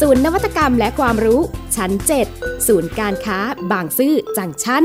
ศูนย์นวัตกรรมและความรู้ ชั้น 7 ศูนย์การค้า บางซื่อจังชั้น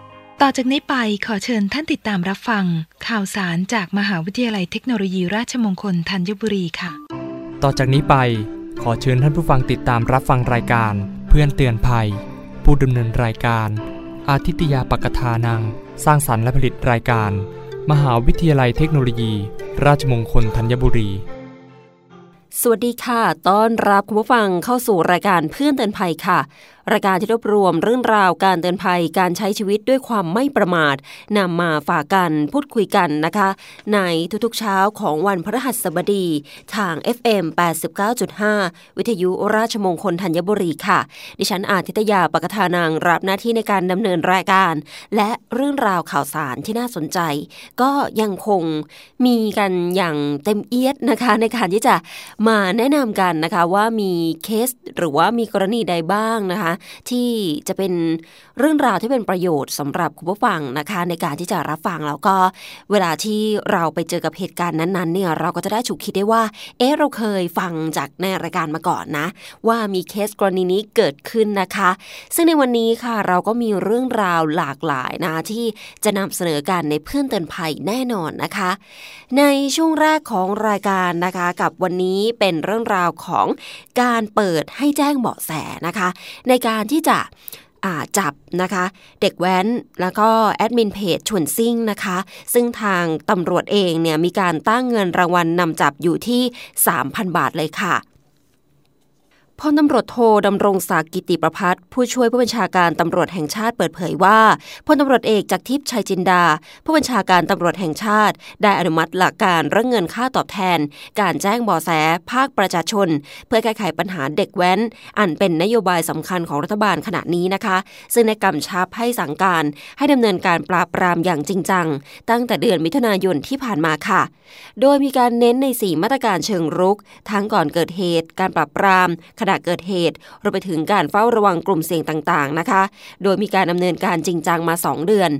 000 ต่อจากนี้ไปขอเชิญท่านติดตามรับฟัง ข่าวสารจากมหาวิทยาลัยเทคโนโลยีราชมงคลธัญบุรีค่ะ ต่อจากนี้ไปขอเชิญท่านผู้ฟังติดตามรับฟังรายการ เพื่อนเตือนภัย ผู้ดำเนินรายการ อาทิตยาปกทานัง สร้างสรรค์และผลิตรายการ มหาวิทยาลัยเทคโนโลยี ราชมงคลธัญบุรีสวัสดีค่ะ ต้อนรับคุณผู้ฟังเข้าสู่รายการเพื่อนเตือนภัยค่ะรายการที่รวบรวมเรื่องราวการเตือนภัยการใช้ชีวิตด้วยความไม่ประมาทนำมาฝากกันพูดคุยกันนะคะ ในทุกๆเช้าของวันพฤหัสบดีทาง FM 89.5 วิทยุราชมงคลธัญบุรีค่ะ ดิฉันอาทิตยาปกทานางรับหน้าที่ในการดำเนินรายการ และเรื่องราวข่าวสารที่น่าสนใจ ก็ยังคงมีกันอย่างเต็มเอี๊ยดนะคะในการที่จะมาแนะนำกันนะคะว่ามีเคสหรือว่ามีกรณีใดบ้างนะคะที่จะเป็นเรื่องราวที่เป็นประโยชน์สำหรับคุณผู้ฟังนะคะ ในการที่จะรับฟังแล้วก็เวลาที่เราไปเจอกับเหตุการณ์นั้นๆเนี่ยเราก็จะได้ฉุกคิดได้ว่า เอ๊ะเราเคยฟังจากในรายการมาก่อนนะ ว่ามีเคสกรณีนี้เกิดขึ้นนะคะ ซึ่งในวันนี้ค่ะเราก็มีเรื่องราวหลากหลายนะที่จะนำเสนอกันในเพื่อนเตือนภัยแน่นอนนะคะ ในช่วงแรกของรายการนะคะ กับวันนี้เป็นเรื่องราวของการเปิดให้แจ้งเบาะแสนะคะ ในการที่จะจับนะคะเด็กแว้นแล้วก็แอดมินเพจชวนซิ่งนะคะ ซึ่งทางตำรวจเองเนี่ยมีการตั้งเงินรางวัลนำจับอยู่ที่ 3,000 บาทเลยค่ะ พลตำรวจโทดำรงศักดิ์กิติประพัฒผู้ช่วยผู้บัญชาการตำรวจแห่งชาติเปิดเผยว่าพลตำรวจเอกจากทิพย์ชัยจินดา ผู้บัญชาการตำรวจแห่งชาติ ได้อนุมัติหลักการเรื่องเงินค่าตอบแทน การแจ้งเบาะแส ภาคประชาชน เพื่อแก้ไขปัญหาเด็กแว้น อันเป็นนโยบายสำคัญของรัฐบาลขณะนี้นะคะ ซึ่งในกำชับให้สั่งการ ให้ดำเนินการปราบปรามอย่างจริงจัง ตั้งแต่เดือนมิถุนายนที่ผ่านมาค่ะ โดยมีการเน้นใน 4 มาตรการเชิงรุก ทั้งก่อนเกิดเหตุ การปราบปรามขณะเกิดเหตุรวมไปถึงการเฝ้าระวังกลุ่มเสี่ยงต่างๆนะคะ โดยมีการดำเนินการจริงจังมา 2 เดือน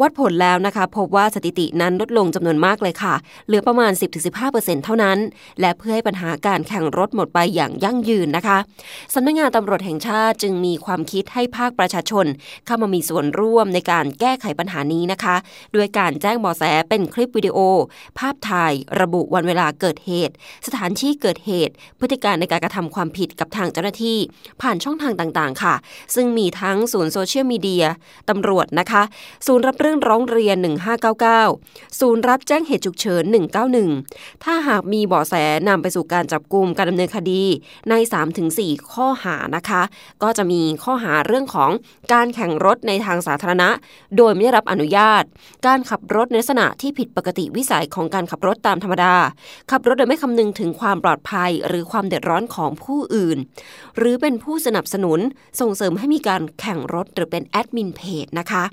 วัดผลแล้วนะคะ พบว่าสถิตินั้นลดลงจำนวนมากเลยค่ะ เหลือประมาณ 10-15%เท่านั้น และเพื่อให้ปัญหาการแข่งรถหมดไปอย่างยั่งยืนนะคะสำนักงงานตำรวจแห่งชาติจึงมีความคิดให้ภาคประชาชน เข้ามามีส่วนร่วมในการแก้ไขปัญหานี้นะคะด้วยการแจ้งเบาะแสเป็นคลิปวิดีโอ ภาพถ่าย ระบุวันเวลาเกิดเหตุ สถานที่เกิดเหตุ พฤติการในการกระทำความผิดกับทางเจ้าหน้าที่ ผ่านช่องทางต่างๆ ค่ะ ซึ่งมีทั้งศูนย์โซเชียลมีเดียตำรวจนะคะ ศูนย์รับเรื่องร้องเรียน 1599 ศูนย์รับแจ้งเหตุฉุกเฉิน 191 ถ้าหากมีเบาะแสนำไปสู่การจับกลุ่มการดำเนินคดีใน 3-4 ข้อหานะคะ ก็จะมีข้อหาเรื่องของการแข่งรถในทางสาธารณะ โดยไม่ได้รับอนุญาต การขับรถในลักษณะที่ผิดปกติวิสัยของการขับรถตามธรรมดา ขับรถโดยไม่คำนึงถึงความปลอดภัย หรือความเดือดร้อนของผู้อื่นหรือเป็นผู้สนับสนุนส่งเสริมให้มีการแข่งรถหรือเป็นแอดมินเพจนะคะ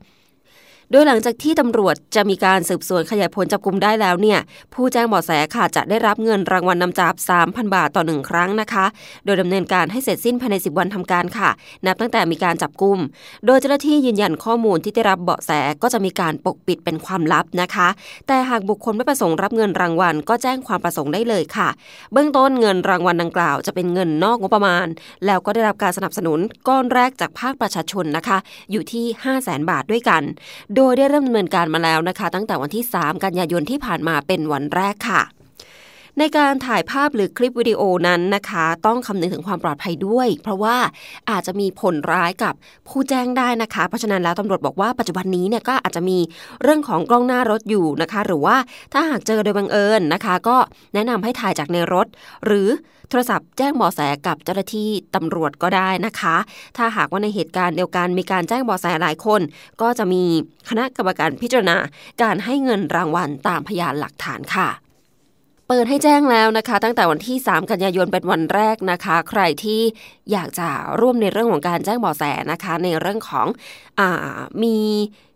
โดยหลังจากที่ตำรวจจะมีการสืบสวนขยายผลจับกลุ่มได้แล้วเนี่ย ผู้แจ้งเบาะแสค่ะจะได้รับเงินรางวัลนนำจับ 3,000 บาทต่อหนึ่งครั้งนะคะ โดยดำเนินการให้เสร็จสิ้นภายใน 10 วันทำการค่ะ นับตั้งแต่มีการจับกลุ่ม โดยเจ้าหน้าที่ยืนยันข้อมูลที่ได้รับเบาะแสก็จะมีการปกปิดเป็นความลับนะคะ แต่หากบุคคลไม่ประสงค์รับเงินรางวัล ก็แจ้งความประสงค์ได้เลยค่ะ เบื้องต้นเงินรางวัลดังกล่าว จะเป็นเงินนอกงบประมาณ แล้วก็ได้รับการสนับสนุนก้อนแรกจากภาคประชาชนนะคะ อยู่ที่ 5 0 0แสนบาทด้วยกันโดยได้เริ่มดำเนินการมาแล้วนะคะ ตั้งแต่วันที่ 3 กันยายนที่ผ่านมาเป็นวันแรกค่ะ ในการถ่ายภาพหรือคลิปวิดีโอนั้นนะคะ ต้องคำนึงถึงความปลอดภัยด้วย เพราะว่าอาจจะมีผลร้ายกับผู้แจ้งได้นะคะ เพราะฉะนั้นแล้วตำรวจบอกว่าปัจจุบันนี้เนี่ยก็อาจจะมีเรื่องของกล้องหน้ารถอยู่นะคะ หรือว่าถ้าหากเจอโดยบังเอิญนะคะ ก็แนะนำให้ถ่ายจากในรถ หรือโทรศัพท์แจ้งเบาะแสกับเจ้าหน้าที่ตำรวจก็ได้นะคะ ถ้าหากว่าในเหตุการณ์เดียวกันมีการแจ้งเบาะแสหลายคน ก็จะมีคณะกรรมการพิจารณาการให้เงินรางวัลตามพยานหลักฐานค่ะ เปิดให้แจ้งแล้วนะคะ ตั้งแต่วันที่ 3 กันยายนเป็นวันแรกนะคะ ใครที่อยากจะร่วมในเรื่องของการแจ้งเบาะแสนะคะ ในเรื่องของอมี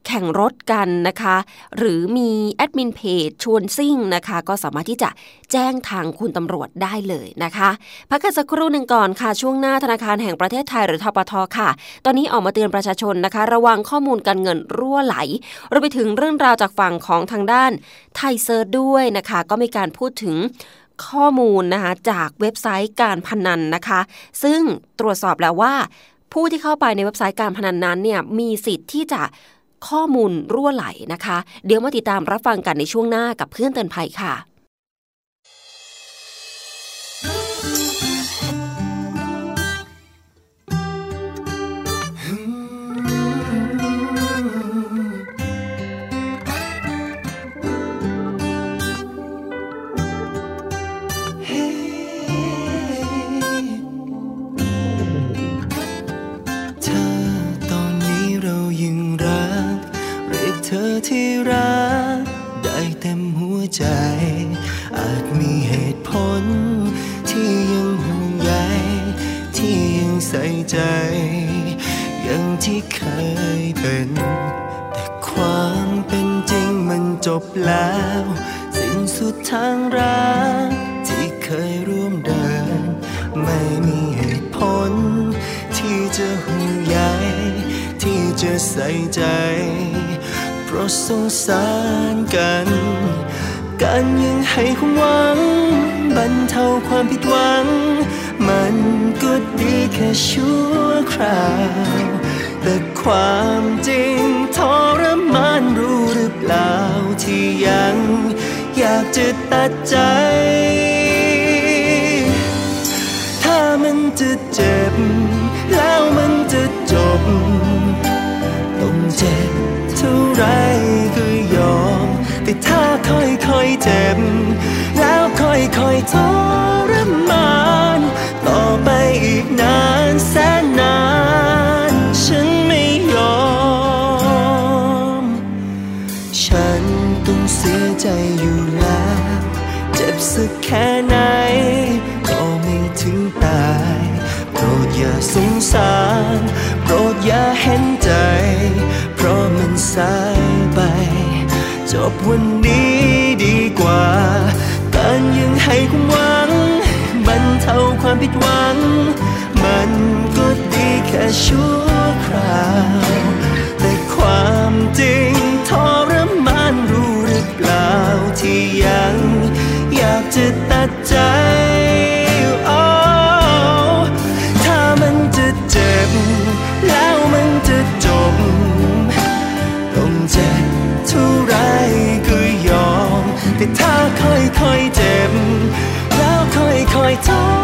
แข่งรถกันนะคะ หรือมีแอดมินเพจชวนซิ่งนะคะ ก็สามารถที่จะแจ้งทางคุณตำรวจได้เลยนะคะพักกันสักครู่หนึ่งก่อนค่ะ ช่วงหน้าธนาคารแห่งประเทศไทยหรือทปทค่ะ ตอนนี้ออกมาเตือนประชาชนนะคะ ระวังข้อมูลการเงินรั่วไหลรวมไปถึงเรื่องราวจากฝั่งของทางด้านไทยเซิร์ด้วยนะคะ ก็มีการพูดถึงข้อมูลนะคะจากเว็บไซต์การพนันนะคะ ซึ่งตรวจสอบแล้วว่าผู้ที่เข้าไปในเว็บไซต์การพนันนั้นเนี่ยมีสิทธิ์ที่จะ ข้อมูลรั่วไหลนะคะ เดี๋ยวมาติดตามรับฟังกันในช่วงหน้ากับเพื่อนเตือนภัยค่ะังมันก็ดีแค่ชั่วคราว แต่ความจริงทรมานรู้หรือเปล่าที่ยัง อยากจะตัดใจ ถ้ามันจะเจ็บ แล้วมันจะจบ ต้องเจ็บเท่าไรก็ยอม แต่ถ้าค่อยๆเจ็บ แล้วค่อยๆทร ค่ไหน ก็ไม่ถึงตาย โปรดอย่าสงสาร โปรดอย่าเห็นใจ เพราะมันสายไป จบวันนี้ดีกว่า การยังให้ความหวัง บรรเทาความผิดหวัง มันก็ดีแค่ชั่วคราว แต่ความจริง จะตัดใจโอ้ถ้ามันจะเจ็บ แล้วมันจะจบ ต้องเจ็บเท่าไรก็ยอม แต่ถ้าค่อยๆเจ็บ แล้วค่อยๆทร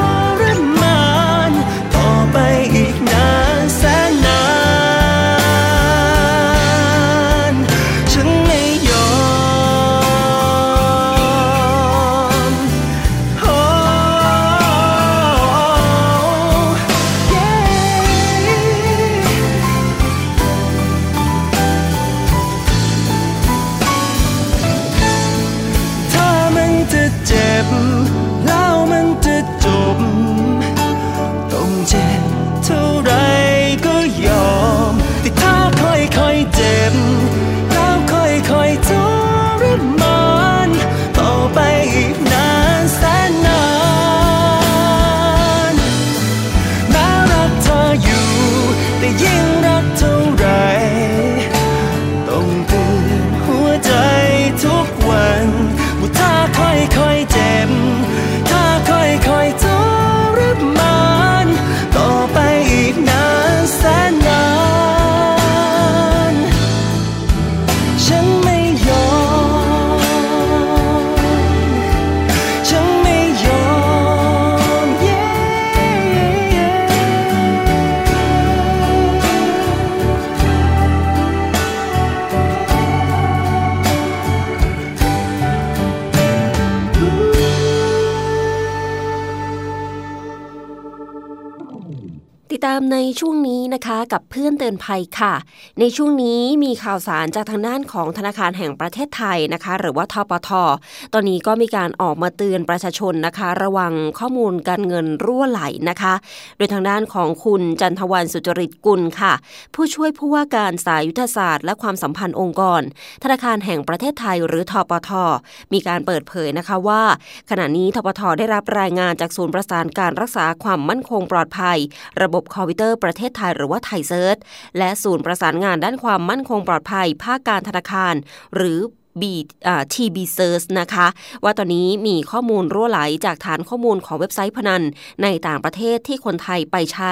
ามในช่วงนี้นะคะกับเพื่อนเตือนภัยค่ะ ในช่วงนี้มีข่าวสารจากทางด้านของธนาคารแห่งประเทศไทยนะคะ หรือว่าทปท ตอนนี้ก็มีการออกมาเตือนประชาชนนะคะ ระวังข้อมูลการเงินรั่วไหลนะคะ โดยทางด้านของคุณจันทวันสุจริตกุลค่ะ ผู้ช่วยผู้ว่าการสายยุทธศาสตร์ และความสัมพันธ์องค์กร ธนาคารแห่งประเทศไทย หรือทปท มีการเปิดเผยนะคะว่า ขณะนี้ทปทได้รับรายงานจากศูนย์ประสานการรักษาความมั่นคงปลอดภัย ระบบคอมพิวเตอร์ประเทศไทยหรือว่า ThaiCERT และศูนย์ประสานงานด้านความมั่นคงปลอดภัย ภาคการธนาคาร หรือ B ทีบีเซิร์ชนะคะ ว่าตอนนี้มีข้อมูลรั่วไหลจากฐานข้อมูลของเว็บไซต์พนัน ในต่างประเทศที่คนไทยไปใช้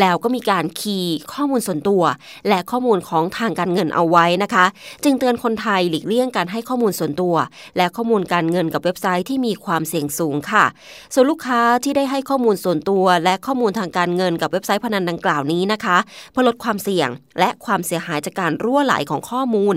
แล้วก็มีการคีย์ข้อมูลส่วนตัว และข้อมูลของทางการเงินเอาไว้นะคะ จึงเตือนคนไทยหลีกเลี่ยงการให้ข้อมูลส่วนตัว และข้อมูลการเงินกับเว็บไซต์ที่มีความเสี่ยงสูงค่ะ ส่วนลูกค้าที่ได้ให้ข้อมูลส่วนตัว และข้อมูลทางการเงินกับเว็บไซต์พนันดังกล่าวนี้นะคะ เพื่อลดความเสี่ยงและความเสียหายจากการรั่วไหลของข้อมูล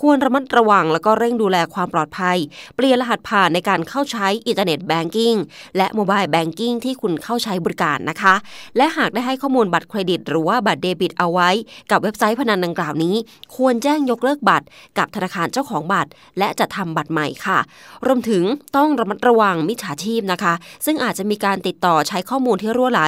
ควรระมัดระวังแล้วก็เร่งดูแลความปลอดภัย เปลี่ยนรหัสผ่านในการเข้าใช้ internet banking และ mobile banking ที่คุณเข้าใช้บริการนะคะ และหากได้ให้ข้อมูลบัตรเครดิต หรือว่าบัตรเดบิตเอาไว้ กับเว็บไซต์พนันดังกล่าวนี้ ควรแจ้งยกเลิกบัตร กับธนาคารเจ้าของบัตร และจะทำบัตรใหม่ค่ะ รวมถึงต้องระมัดระวังมิจฉาชีพนะคะ ซึ่งอาจจะมีการติดต่อใช้ข้อมูลที่รั่วไหล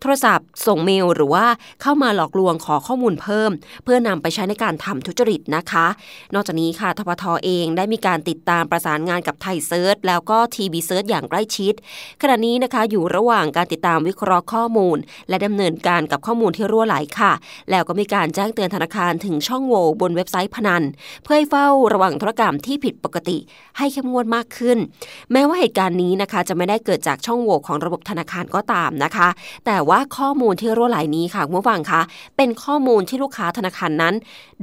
โทรศัพท์ ส่งเมลหรือว่าเข้ามาหลอกลวงขอข้อมูลเพิ่ม เพื่อนำไปใช้ในการทำทุจริตนะคะ นอกจากนี้ค่ะธปทเองได้มีการติดตามประสานงานกับ ThaiCERT แล้วก็ TB-CERT อย่างใกล้ชิด ขณะนี้นะคะอยู่ระหว่างการติดตามวิเคราะห์ข้อมูล และดำเนินการกับข้อมูลที่รั่วไหลค่ะ แล้วก็มีการแจ้งเตือนธนาคารถึงช่องโหว่บนเว็บไซต์พนัน เพื่อให้เฝ้าระวังธุรกรรมที่ผิดปกติ ให้เข้มงวดมากขึ้น แม้ว่าเหตุการณ์นี้นะคะ จะไม่ได้เกิดจากช่องโหว่ของระบบธนาคารก็ตามนะคะ แต่ว่าข้อมูลที่รั่วไหลนี้ค่ะคุณผู้ฟังคะเป็นข้อมูลที่ลูกค้าธนาคารนั้น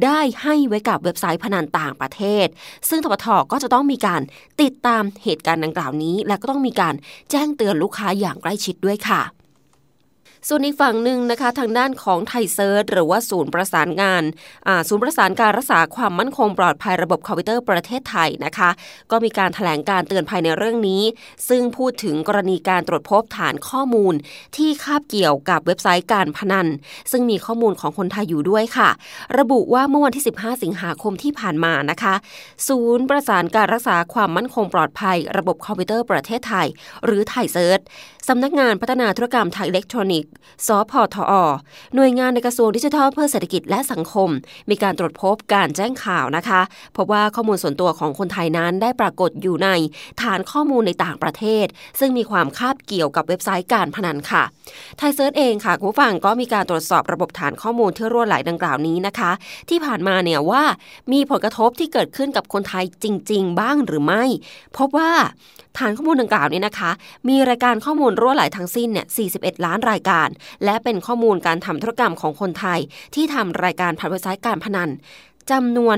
ได้ให้ไว้กับเว็บไซต์พนันต่างประเทศซึ่งทบทก็จะต้องมีการติดตามเหตุการณ์ดังกล่าวนี้ และก็ต้องมีการแจ้งเตือนลูกค้าอย่างใกล้ชิดด้วยค่ะ ส่วนอีกฝั่งหนึ่งนะคะทางด้านของไทยเซิร์ชหรือว่าศูนย์ประสานงานศูนย์ประสานการรักษาความมั่นคงปลอดภัยระบบคอมพิวเตอร์ประเทศไทยนะคะ ก็มีการถแถลงการเตือนภัยในเรื่องนี้ ซึ่งพูดถึงกรณีการตรวจพบฐานข้อมูล ที่คาบเกี่ยวกับเว็บไซต์การพนัน ซึ่งมีข้อมูลของคนไทยอยู่ด้วยค่ะ ระบุว่าเมื่อวันที่ 15 สิงหาคมที่ผ่านมานะคะ ศูนย์ประสานการรักษาความมั่นคงปลอดภัย ระบบคอมพิวเตอร์ประเทศไทย หรือ ThaiCERT สำนักงานพัฒนาธุรกรรมทางอิเล็กทรอนิกสสพธอ หน่วยงานในกระทรวงดิจิทัลเพื่อเศรษฐกิจและสังคม มีการตรวจพบการแจ้งข่าวนะคะพบว่าข้อมูลส่วนตัวของคนไทยนั้นได้ปรากฏอยู่ในฐานข้อมูลในต่างประเทศ ซึ่งมีความคาบเกี่ยวกับเว็บไซต์การพนันค่ะ ThaiCERT เองค่ะคุณฟังก็มีการตรวจสอบระบบฐานข้อมูลที่รั่วไหลดังกล่าวนี้นะคะ ที่ผ่านมาเนี่ยว่ามีผลกระทบที่เกิดขึ้นกับคนไทยจริง ๆ บ้างหรือไม่ พบว่าฐานข้อมูลดังกล่าวนี้นะคะ มีรายการข้อมูลรั่วไหลทั้งสิ้นเนี่ย41 ล้านรายการและเป็นข้อมูลการทำธุรกรรมของคนไทย ที่ทำรายการผ่านเว็บไซต์การพนันจำนวน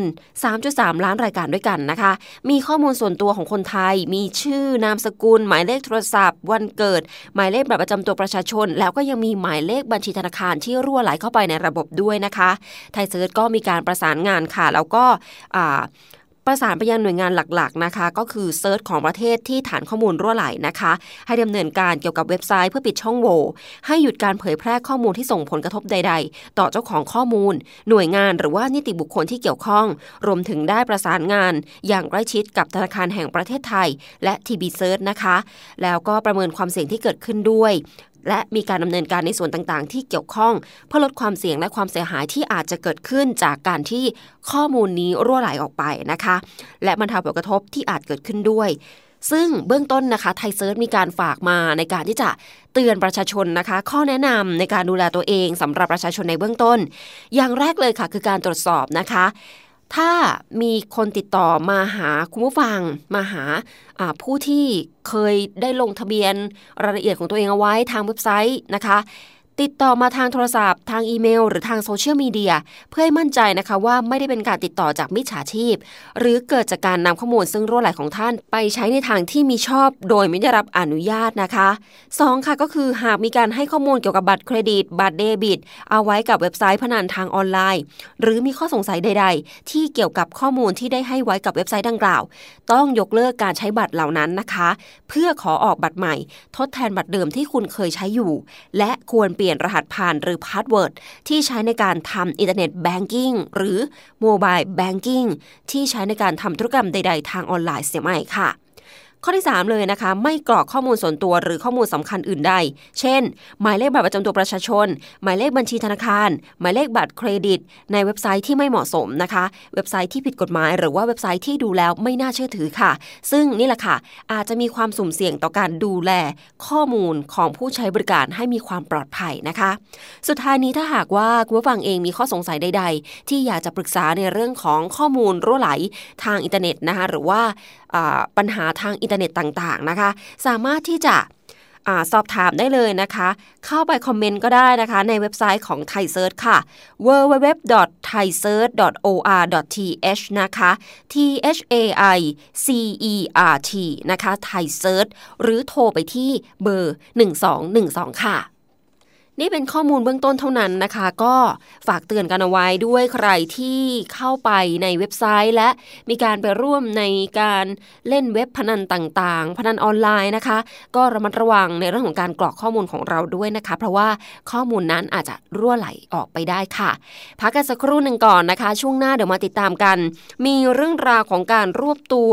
3.3 ล้านรายการด้วยกันนะคะ มีข้อมูลส่วนตัวของคนไทย มีชื่อนามสกุล หมายเลขโทรศัพท์ วันเกิด หมายเลขบัตรประจำตัวประชาชน แล้วก็ยังมีหมายเลขบัญชีธนาคารที่รั่วไหลเข้าไปในระบบด้วยนะคะ ไทยเซิร์ชก็มีการประสานงานค่ะ แล้วก็ ประสานไปยังหน่วยงานหลักๆนะคะ ก็คือ CERT ของประเทศที่ฐานข้อมูลรั่วไหลนะคะ ให้ดำเนินการเกี่ยวกับเว็บไซต์เพื่อปิดช่องโหว่ให้หยุดการเผยแพร่ข้อมูลที่ส่งผลกระทบใด ๆ ต่อเจ้าของข้อมูล หน่วยงานหรือว่านิติบุคคลที่เกี่ยวข้อง รวมถึงได้ประสานงาน อย่างใกล้ชิดกับธนาคารแห่งประเทศไทย และ TB-CERT นะคะ แล้วก็ประเมินความเสี่ยงที่เกิดขึ้นด้วย และมีการดำเนินการในส่วนต่างๆ ที่เกี่ยวข้อง เพื่อลดความเสี่ยงและความเสียหายที่อาจจะเกิดขึ้นจากการที่ข้อมูลนี้รั่วไหลออกไปนะคะ และบรรเทาผลกระทบที่อาจเกิดขึ้นด้วย ซึ่งเบื้องต้นนะคะไทยเซิร์ชมีการฝากมาในการที่จะเตือนประชาชนนะคะ ข้อแนะนำในการดูแลตัวเองสำหรับประชาชนในเบื้องต้น อย่างแรกเลยค่ะ คือการตรวจสอบนะคะ ถ้ามีคนติดต่อมาหาคุณผู้ฟัง มาหาผู้ที่เคยได้ลงทะเบียนรายละเอียดของตัวเองเอาไว้ทางเว็บไซต์นะคะ ติดต่อมาทางโทรศัพท์ ทางอีเมล หรือทางโซเชียลมีเดียเพื่อให้มั่นใจนะคะว่าไม่ได้เป็นการติดต่อจากมิจฉาชีพ หรือเกิดจากการนำข้อมูลซึ่งรั่วไหลของท่าน ไปใช้ในทางที่มีชอบ โดยไม่ได้รับอนุญาตนะคะ 2 ค่ะก็คือหากมีการให้ข้อมูลเกี่ยวกับบัตรเครดิต บัตรเดบิต เอาไว้กับเว็บไซต์พนันทางออนไลน์ หรือมีข้อสงสัยใด ๆ ที่เกี่ยวกับข้อมูลที่ได้ให้ไว้กับเว็บไซต์ดังกล่าว ต้องยกเลิกการใช้บัตรเหล่านั้นนะคะ เพื่อขอออกบัตรใหม่ ทดแทนบัตรเดิมที่คุณเคยใช้อยู่ และควรเปลี่ยนรหัสผ่านหรือ password ที่ใช้ในการทำ internet banking หรือ mobile banking ที่ใช้ในการทำธุรกรรมใด ๆ ทางออนไลน์เสียใหม่ค่ะ ข้อที่ 3 เลยนะคะ ไม่กรอกข้อมูลส่วนตัวหรือข้อมูลสำคัญอื่นใด เช่น หมายเลขบัตรประจำตัวประชาชน หมายเลขบัญชีธนาคาร หมายเลขบัตรเครดิต ในเว็บไซต์ที่ไม่เหมาะสมนะคะ เว็บไซต์ที่ผิดกฎหมาย หรือว่าเว็บไซต์ที่ดูแล้วไม่น่าเชื่อถือค่ะ ซึ่งนี่แหละค่ะ อาจจะมีความสุ่มเสี่ยงต่อการดูแลข้อมูลของผู้ใช้บริการให้มีความปลอดภัยนะคะ สุดท้ายนี้ถ้าหากว่าคุณผู้ฟังเองมีข้อสงสัยใด ๆ ที่อยากจะปรึกษาในเรื่องของข้อมูลรั่วไหลทางอินเทอร์เน็ตนะคะหรือว่าปัญหาทางอินเทอร์เน็ตต่างๆนะคะ สามารถที่จะอสอบถามได้เลยนะคะ เข้าไป comment ก็ได้นะคะ ในเว็บไซต์ของ ThaiCERT ค่ะ www.thaicert.or.th นะคะ t h a i c e r t นะคะ Thai Search หรือโทรไปที่เบอร์ 1212 ค่ะ นี่เป็นข้อมูลเบื้องต้นเท่านั้นนะคะ ก็ฝากเตือนกันเอาไว้ด้วยใครที่เข้าไปในเว็บไซต์ และมีการไปร่วมในการเล่นเว็บพนันต่างๆ พนันออนไลน์นะคะ ก็ระมัดระวังในเรื่องของการกรอกข้อมูลของเราด้วยนะคะ เพราะว่าข้อมูลนั้นอาจจะรั่วไหลออกไปได้ค่ะ พักกันสักครู่หนึ่งก่อนนะคะ ช่วงหน้าเดี๋ยวมาติดตามกัน มีเรื่องราวของการรวบตัว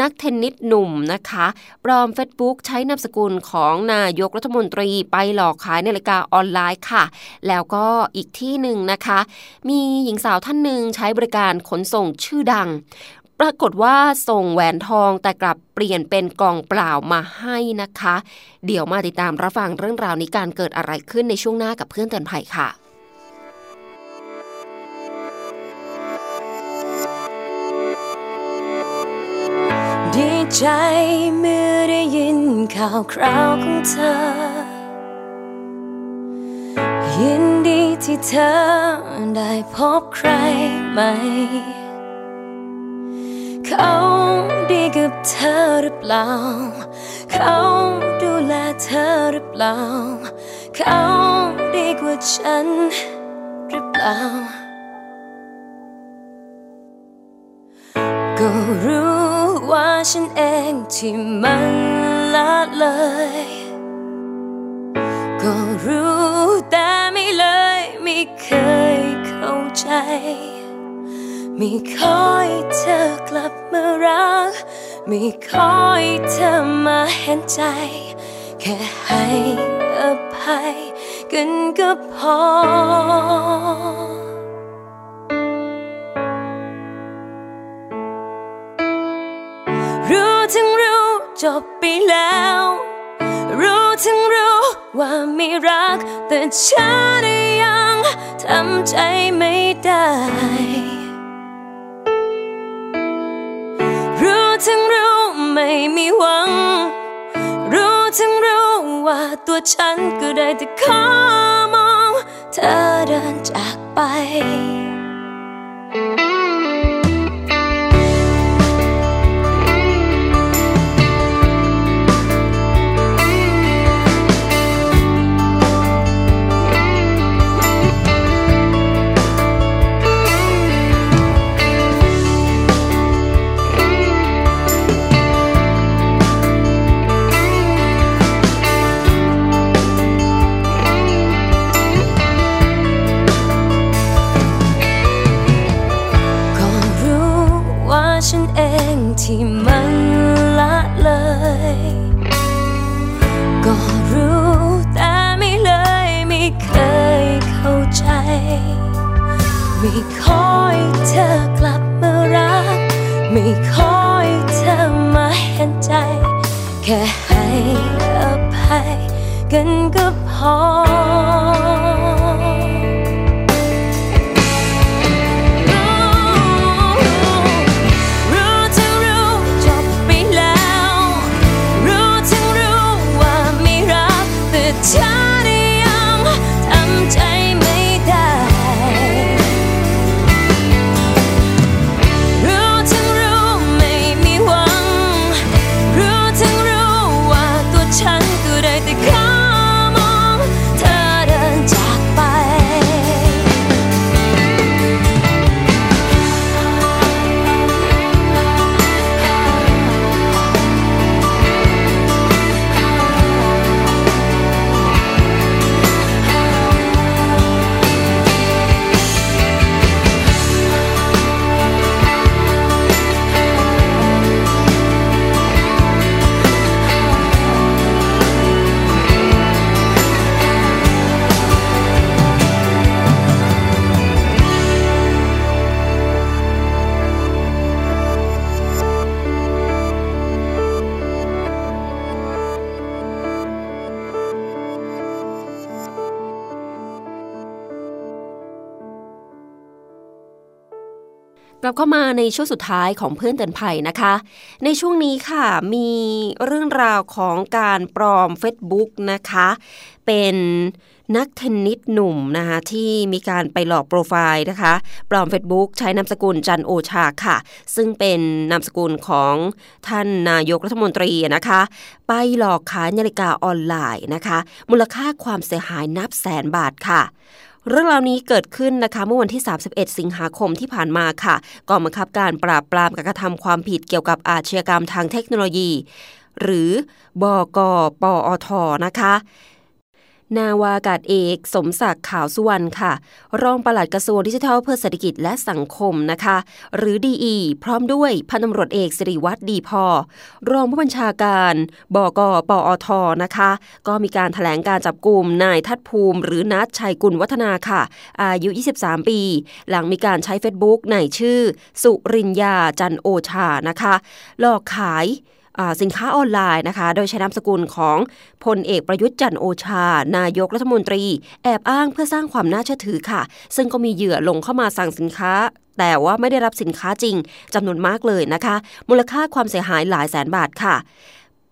นักเทนนิสหนุ่มนะคะปลอมเฟซบุ๊กใช้นามสกุลของนายกรัฐมนตรีไปหลอกขายนาฬิกาออนอนไลน์ค่ะ แล้วก็อีกที่หนึ่งนะคะ มีหญิงสาวท่านหนึ่งใช้บริการขนส่งชื่อดัง ปรากฏว่าส่งแหวนทองแต่กลับเปลี่ยนเป็นกล่องเปล่ามาให้นะคะ เดี๋ยวมาติดตามรับฟังเรื่องราวนี้การเกิดอะไรขึ้นในช่วงหน้ากับเพื่อนเตือนภัยค่ะดีใจเมื่อได้ยินข่าวคราวของเธอ ยินดีที่เธอได้พบใครใหม่ เขาดีกับเธอหรือเปล่า เขาดูแลเธอหรือเปล่า เขาดีกว่าฉันหรือเปล่า ก็รู้ว่าฉันเองที่มันละเลย ก็รู้แต่ไม่เลยไม่เคยเข้าใจ ไม่คอยเธอกลับมารัก ไม่คอยเธอมาเห็นใจ แค่ให้อภัยกันก็พอ รู้ทั้งรู้จบไปแล้ว รู้ทั้งรู้ว่าไม่รัก แต่ฉันยังทำใจไม่ได้ รู้ทั้งรู้ไม่มีหวัง รู้ทั้งรู้ว่าตัวฉันก็ได้แต่ขอมอง เธอเดินจากไป ไลับเข้ามาในช่วงสุดท้ายของเพื่อนเตือนภัยนะคะ ในช่วงนี้ค่ะมีเรื่องราวของการปลอม Facebook นะคะ เป็นนักเทนนิสหนุ่มนะคะที่มีการไปหลอกโปรไฟล์นะคะปลอม Facebook ใช้นามสกุลจันโอชาค่ะ ซึ่งเป็นนามสกุลของท่านนายกรัฐมนตรีนะคะ ไปหลอกขายนาฬิกาออนไลน์นะคะ มูลค่าความเสียหายนับแสนบาทค่ะ เรื่องราวนี้เกิดขึ้นนะคะเมื่อวันที่ 31 สิงหาคมที่ผ่านมาค่ะกองบังคับการปราบปรามการกระทำความผิดเกี่ยวกับอาชญากรรมทางเทคโนโลยี หรือบกปอทนะคะ นาวากาศเอก สมศักดิ์ขาวสุวรรณค่ะ รองปลัดกระทรวงดิจิทัลเพื่อเศรษฐกิจและสังคมนะคะ หรือดีอีพร้อมด้วยพันตำรวจเอกสิริวัตรดีพอ รองผู้บัญชาการบกปอทนะคะ ก็มีการถแถลงการจับกลุ่มนายทัดภูมิ หรือนัทชัยกุลวัฒนาค่ะ อายุ 23 ปี หลังมีการใช้ Facebook ในชื่อ สุรินยาจันโอชานะคะ หลอกขาย สินค้าออนไลน์นะคะ โดยใช้นามสกุลของพลเอกประยุทธ์จันโอชา นายกรัฐมนตรี แอบอ้างเพื่อสร้างความน่าเชื่อถือค่ะ ซึ่งก็มีเหยื่อลงเข้ามาสั่งสินค้า แต่ว่าไม่ได้รับสินค้าจริงจำนวนมากเลยนะคะ มูลค่าความเสียหายหลายแสนบาทค่ะ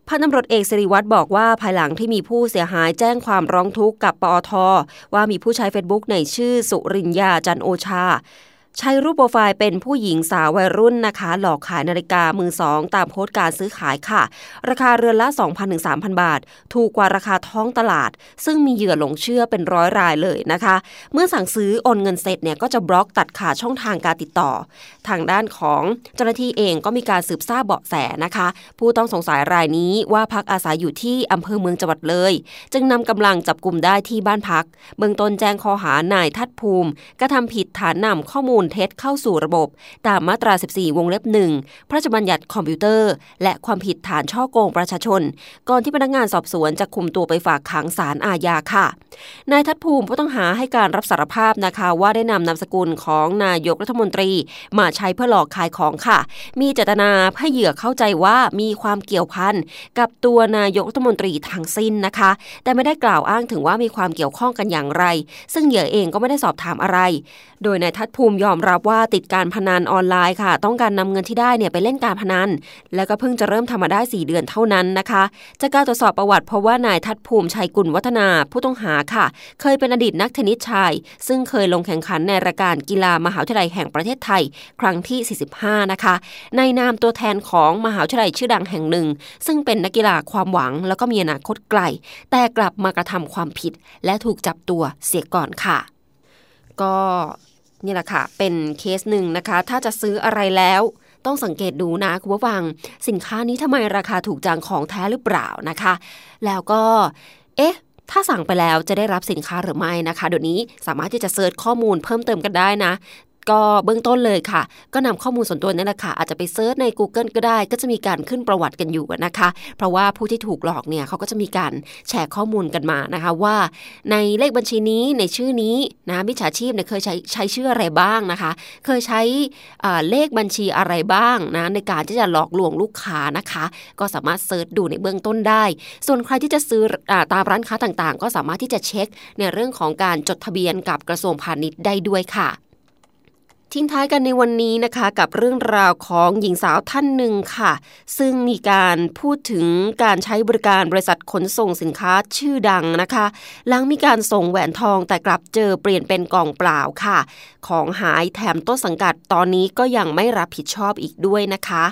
พันตำรวจเอกสิริวัตรบอกว่าภายหลังที่มีผู้เสียหายแจ้งความร้องทุกข์กับปอท ว่ามีผู้ใช้ Facebook ในชื่อสุรินยาจันโอชา ใช้รูปโปรไฟล์เป็นผู้หญิงสาววัยรุ่นนะคะ หลอกขายนาฬิกามือสองตามโพสต์การซื้อขายค่ะ ราคาเรือนละ 2,000ถึง3,000 บาท ถูกกว่าราคาท้องตลาด ซึ่งมีเหยื่อหลงเชื่อเป็นร้อยรายเลยนะคะ เมื่อสั่งซื้อโอนเงินเสร็จเนี่ยก็จะบล็อกตัดขาดช่องทางการติดต่อ ทางด้านของเจ้าหน้าที่เองก็มีการสืบทราบเบาะแสนะคะ ผู้ต้องสงสัยรายนี้ว่าพักอาศัยอยู่ที่อำเภอเมืองจังหวัดเลย จึงนำกำลังจับกลุ่มได้ที่บ้านพัก เบื้องต้นแจ้งข้อหานายทัดภูมิกระทำผิดฐานนำข้อมูลเท็จเข้าสู่ระบบ ตามมาตรา 14 วงเล็บหนึ่งพระราชบัญญัติคอมพิวเตอร์ และความผิดฐานช่อโกงประชาชน ก่อนที่พนักงานสอบสวนจะคุมตัวไปฝากขังศาลอาญาค่ะ นายทัดภูมิผู้ต้องหาให้การรับสารภาพนะคะว่าได้นำนามสกุลของนายกรัฐมนตรี มาใช้เพื่อหลอกขายของค่ะ มีเจตนาให้เหยื่อเข้าใจว่ามีความเกี่ยวพันกับตัวนายกรัฐมนตรีทั้งสิ้นนะคะ แต่ไม่ได้กล่าวอ้างถึงว่ามีความเกี่ยวข้องกันอย่างไร ซึ่งเหยื่อเองก็ไม่ได้สอบถามอะไร โดยนายทัดภูมิยอมรับว่าติดการพนันออนไลน์ค่ะ ต้องการนำเงินที่ได้เนี่ยไปเล่นการพนัน แล้วก็เพิ่งจะเริ่มทำมาได้ 4 เดือนเท่านั้นนะคะ จากการตรวจสอบประวัติเพราะว่านายทัดภูมิชัยกุลวัฒนาผู้ต้องหาค่ะ เคยเป็นอดีตนักเทนนิสชาย ซึ่งเคยลงแข่งขันในรายการกีฬามหาวิทยาลัยแห่งประเทศไทย ครั้งที่ 45 นะคะ ในนามตัวแทนของมหาวิทยาลัยชื่อดังแห่งหนึ่ง ซึ่งเป็นนักกีฬาความหวัง แล้วก็มีอนาคตไกล แต่กลับมากระทำความผิด และถูกจับตัวเสียก่อนค่ะ ก็ นี่แหละค่ะ เป็นเคสหนึ่งนะคะ ถ้าจะซื้ออะไรแล้วต้องสังเกตดูนะคุณผู้ฟัง สินค้านี้ทำไมราคาถูกจังของแท้หรือเปล่านะคะ แล้วก็ เอ๊ะ ถ้าสั่งไปแล้วจะได้รับสินค้าหรือไม่นะคะ เดี๋ยวนี้สามารถที่จะ search ข้อมูลเพิ่มเติมกันได้นะ ก็เบื้องต้นเลยค่ะ ก็นำข้อมูลส่วนตัวนี่แหละค่ะอาจจะไป search ใน Google ก็ได้ ก็จะมีการขึ้นประวัติกันอยู่นะคะ เพราะว่าผู้ที่ถูกหลอกเนี่ยเขาก็จะมีการแชร์ข้อมูลกันมานะคะ ว่าในเลขบัญชีนี้ในชื่อนี้นะมิจฉาชีพเนี่ยเคยใช้ใช้ชื่ออะไรบ้างนะคะ เคยใช้เลขบัญชีอะไรบ้างนะในการที่จะหลอกลวงลูกค้านะคะ ก็สามารถเซิร์ชดูในเบื้องต้นได้ ส่วนใครที่จะซื้ออตามร้านค้าต่างๆ ก็สามารถที่จะเช็คในเรื่องของการจดทะเบียนกับกระทรวงพาณิชย์ได้ด้วยค่ะ ทิ้งท้ายกันในวันนี้นะคะกับเรื่องราวของหญิงสาวท่านหนึ่งค่ะ ซึ่งมีการพูดถึงการใช้บริการบริษัทขนส่งสินค้าชื่อดังนะคะหลังมีการส่งแหวนทองแต่กลับเจอเปลี่ยนเป็นกล่องเปล่าค่ะ ของหายแถมต้นสังกัดตอนนี้ก็ยังไม่รับผิดชอบอีกด้วยนะคะ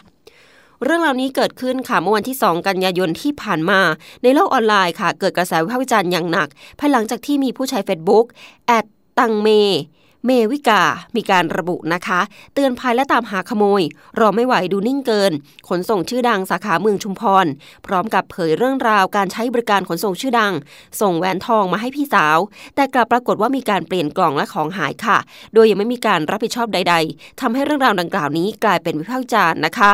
เรื่องราวนี้เกิดขึ้นค่ะเมื่อวันที่ 2 กันยายนที่ผ่านมา ในโลกออนไลน์ค่ะ เกิดกระแสวิพากษ์วิจารณ์อย่างหนัก ภายหลังจากที่มีผู้ใช้ Facebook แอดตังเม เมวิกา มีการระบุนะคะ เตือนภัยและตามหาขโมย รอไม่ไหวดูนิ่งเกิน ขนส่งชื่อดังสาขาเมืองชุมพร พร้อมกับเผยเรื่องราวการใช้บริการขนส่งชื่อดัง ส่งแหวนทองมาให้พี่สาว แต่กลับปรากฏว่ามีการเปลี่ยนกล่องและของหายค่ะ โดยยังไม่มีการรับผิดชอบใด ๆทำให้เรื่องราวดังกล่าวนี้กลายเป็นวิพากษ์วิจารณ์นะคะ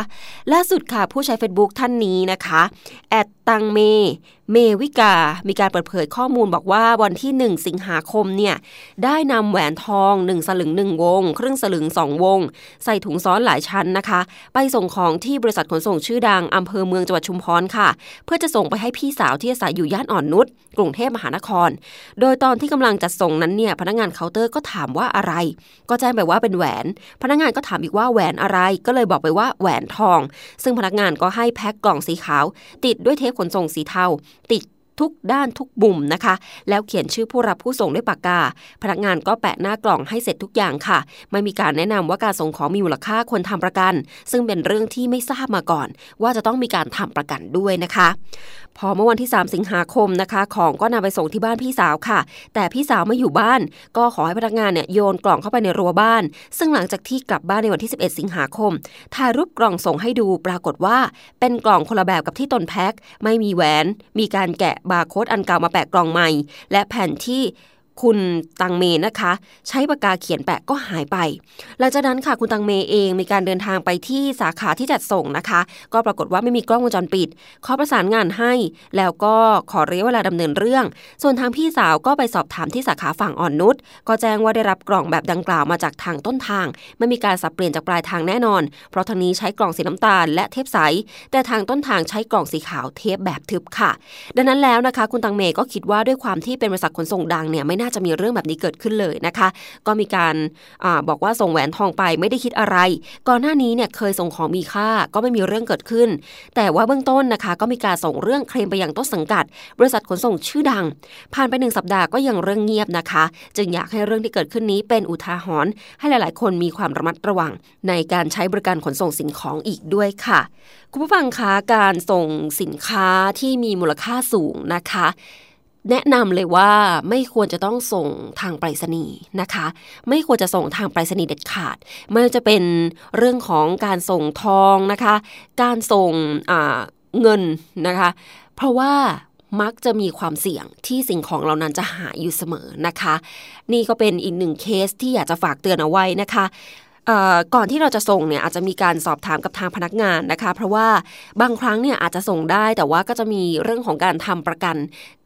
ล่าสุดค่ะผู้ใช้ Facebook ท่านนี้นะคะแอดตังเม เมวิกา มีการเปิดเผยข้อมูลบอกว่าวันที่ 1 สิงหาคมเนี่ย ได้นำแหวนทอง 1 สลึง 1 วง ครึ่งสลึง 2 วง ใส่ถุงซ้อนหลายชั้นนะคะ ไปส่งของที่บริษัทขนส่งชื่อดังอำเภอเมืองจังหวัดชุมพรค่ะ เพื่อจะส่งไปให้พี่สาวที่อาศัยอยู่ย่านอ่อนนุชกรุงเทพมหานคร โดยตอนที่กำลังจัดส่งนั้นเนี่ยพนักงานเคาน์เตอร์ก็ถามว่าอะไร ก็แจ้งไปว่าเป็นแหวน พนักงานก็ถามอีกว่าแหวนอะไร ก็เลยบอกไปว่าแหวนทอง ซึ่งพนักงานก็ให้แพ็คกล่องสีขาว ติดด้วยเทปขนส่งสีเทา ติด ทุกด้านทุกบุ่มนะคะ แล้วเขียนชื่อผู้รับผู้ส่งด้วยปากกา พนักงานก็แปะหน้ากล่องให้เสร็จทุกอย่างค่ะ ไม่มีการแนะนำว่าการส่งของมีมูลค่าควรทำประกัน ซึ่งเป็นเรื่องที่ไม่ทราบมาก่อน ว่าจะต้องมีการทำประกันด้วยนะคะ พอเมื่อวันที่ 3 สิงหาคมนะคะ ของก็นำไปส่งที่บ้านพี่สาวค่ะ แต่พี่สาวไม่อยู่บ้าน ก็ขอให้พนักงานเนี่ยโยนกล่องเข้าไปในรั้วบ้าน ซึ่งหลังจากที่กลับบ้านในวันที่ 11 สิงหาคมถ่ายรูปกล่องส่งให้ดูปรากฏว่า เป็นกล่องคนละแบบกับที่ตนแพ็คไม่มีแหวน มีการแกะบาร์โค้ดอันเก่ามาแปะกล่องใหม่ และแผ่นที่ คุณตังเมนะคะ ใช้ปากกาเขียนแปะก็หายไป หลังจากนั้นค่ะคุณตังเมเองมีการเดินทางไปที่สาขาที่จัดส่งนะคะ ก็ปรากฏว่าไม่มีกล้องวงจรปิดขอประสานงานให้ แล้วก็ขอระยะเวลาดำเนินเรื่อง ส่วนทางพี่สาวก็ไปสอบถามที่สาขาฝั่งอ่อนนุชก็แจ้งว่าได้รับกล่องแบบดังกล่าวมาจากทางต้นทาง ไม่มีการสับเปลี่ยนจากปลายทางแน่นอน เพราะทางนี้ใช้กล่องสีน้ำตาล และเทปใส แต่ทางต้นทางใช้กล่องสีขาวเทปแบบทึบค่ะ ดังนั้นแล้วนะคะ คุณตังเมก็คิดว่าด้วยความที่เป็นบริษัทขนส่งดังเนี่ยไม่น่าจะมีเรื่องแบบนี้เกิดขึ้นเลยนะคะ ก็มีการอาบอกว่าส่งแหวนทองไปไม่ได้คิดอะไร ก่อนหน้านี้เนี่ยเคยส่งของมีค่าก็ไม่มีเรื่องเกิดขึ้น แต่ว่าเบื้องต้นนะคะ ก็มีการส่งเรื่องเคลมไปยังต้นสังกัด บริษัทขนส่งชื่อดัง ผ่านไปหนึ่งสัปดาห์ก็ยังเรื่องเงียบนะคะ จึงอยากให้เรื่องที่เกิดขึ้นนี้เป็นอุทาหรณ์ให้หลาย ๆ คนมีความระมัดระวัง ในการใช้บริการขนส่งสิ่งของอีกด้วยค่ะ คุณผู้ฟังคะการส่งสินค้าที่มีมูลค่าสูงนะคะ แนะนำเลยว่าไม่ควรจะต้องส่งทางไปรษณีย์นะคะ ไม่ควรจะส่งทางไปรษณีย์เด็ดขาด ไม่ว่าจะเป็นเรื่องของการส่งทองนะคะ การส่งเงินนะคะ เพราะว่ามักจะมีความเสี่ยงที่สิ่งของเหล่านั้นจะหายอยู่เสมอนะคะ นี่ก็เป็นอีกหนึ่งเคสที่อยากจะฝากเตือนเอาไว้นะคะ ก่อนที่เราจะส่งเนี่ยอาจจะมีการสอบถามกับทางพนักงานนะคะ เพราะว่าบางครั้งเนี่ยอาจจะส่งได้แต่ว่าก็จะมีเรื่องของการทำประกัน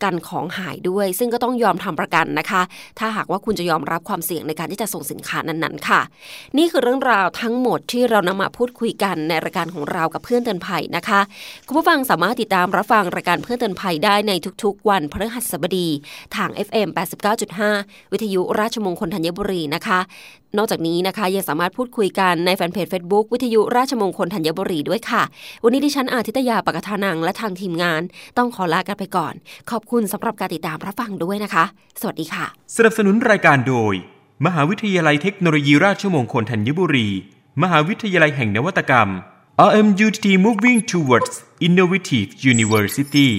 กันของหายด้วย ซึ่งก็ต้องยอมทำประกันนะคะ ถ้าหากว่าคุณจะยอมรับความเสี่ยงในการที่จะส่งสินค้านั้นๆค่ะ นี่คือเรื่องราวทั้งหมดที่เรานำมาพูดคุยกันในรายการของเรากับเพื่อนเตือนภัยนะคะคุณผู้ฟังสามารถติดตามรับฟังรายการเพื่อนเตือนภัยได้ในทุกๆ วันพฤหัสบดีทาง FM 89.5 วิทยุราชมงคลธัญบุรีนะคะ นอกจากนี้นะคะยังสามารถารถพูดคุยกันในแฟนเพจ Facebook วิทยุราชมงคลธัญบุรีด้วยค่ะ วันนี้ดิฉันอาทิตยาปกทานังและทางทีมงาน ต้องขอลากันไปก่อน ขอบคุณสำหรับการติดตามรับฟังด้วยนะคะ สวัสดีค่ะ สนับสนุนรายการโดย มหาวิทยาลัยเทคโนโลยีราชมงคลธัญบุรี มหาวิทยาลัยแห่งนวัตกรรม RMUTT Moving Towards Innovative University